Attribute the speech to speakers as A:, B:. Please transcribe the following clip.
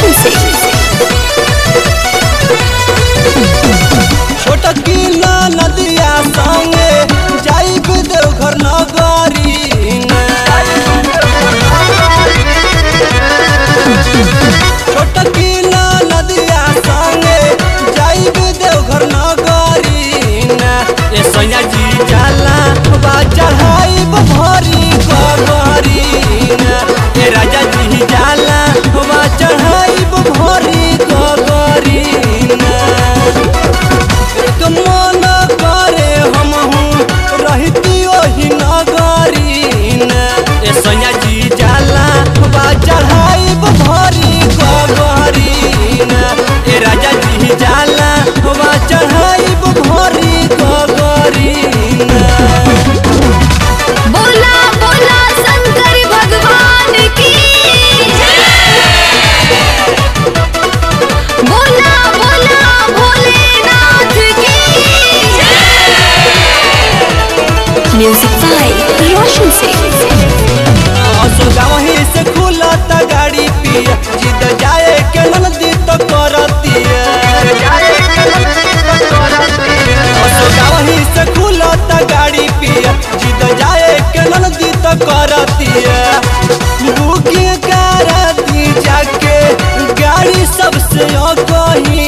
A: Fashion से
B: की नदिया संगे देवघर नगरी छोटकी नदिया संगे, जाई देवघर नगरी सैया जी
A: By Roshan Singh.
B: असोगावही से गाड़ी पिया। जिद जाए के नदी तो से गाड़ी जिद जाए के तो बुकिंग कर दी जाके गाड़ी सबसे कहीन